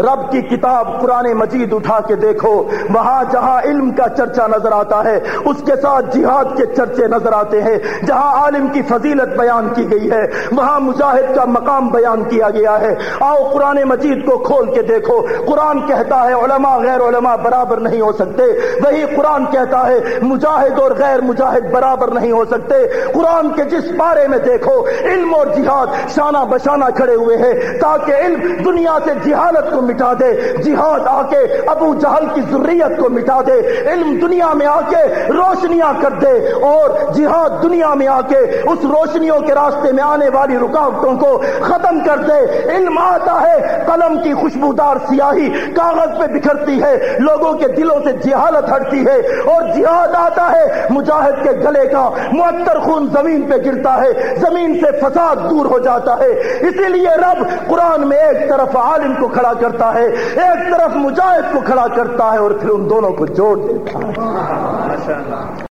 رب کی کتاب قرآن مجید اٹھا کے دیکھو، وہاں جہاں علم کا چرچا نظر آتا ہے، اس کے ساتھ جہاد کے چرچے نظر آتے ہیں، جہاں عالم کی فضیلت بیان کی گئی ہے، وہاں مجاہد کا مقام بیان کیا گیا ہے۔ آؤ قرآن مجید کو کھول کے دیکھو۔ قرآن کہتا ہے علماء غیر علماء برابر نہیں ہو سکتے۔ وہی قرآن کہتا ہے مجاہد اور غیر مجاہد برابر نہیں ہو سکتے۔ قرآن کے جس پارے میں دیکھو، علم اور جہاد شانہ بشانہ کھڑے ہوئے ہیں، تاکہ علم دنیا سے جہالت کو مٹا دے، جہاد آ کے ابو جہل کی ضروریت کو مٹا دے، علم دنیا میں آ کے روشنیاں کر دے، اور جہاد دنیا میں آ کے اس روشنیوں کے راستے میں آنے والی رکاوٹوں کو ختم کر دے۔ علم آتا ہے، قلم کی خوشبودار سیاہی کاغذ پہ بکھرتی ہے، لوگوں کے دلوں سے جہالت ہٹتی ہے، اور جہاد آتا ہے، مجاہد کے گلے کا معطر خون زمین پہ گرتا ہے، زمین سے فساد دور ہو جاتا ہے۔ اسی لیے رب قرآن میں ایک طرف عالم کو کھڑا کرتا کرتا ہے، ایک طرف مجاہد کو کھڑا کرتا ہے اور پھر ان دونوں کو جوڑ دیتا ہے۔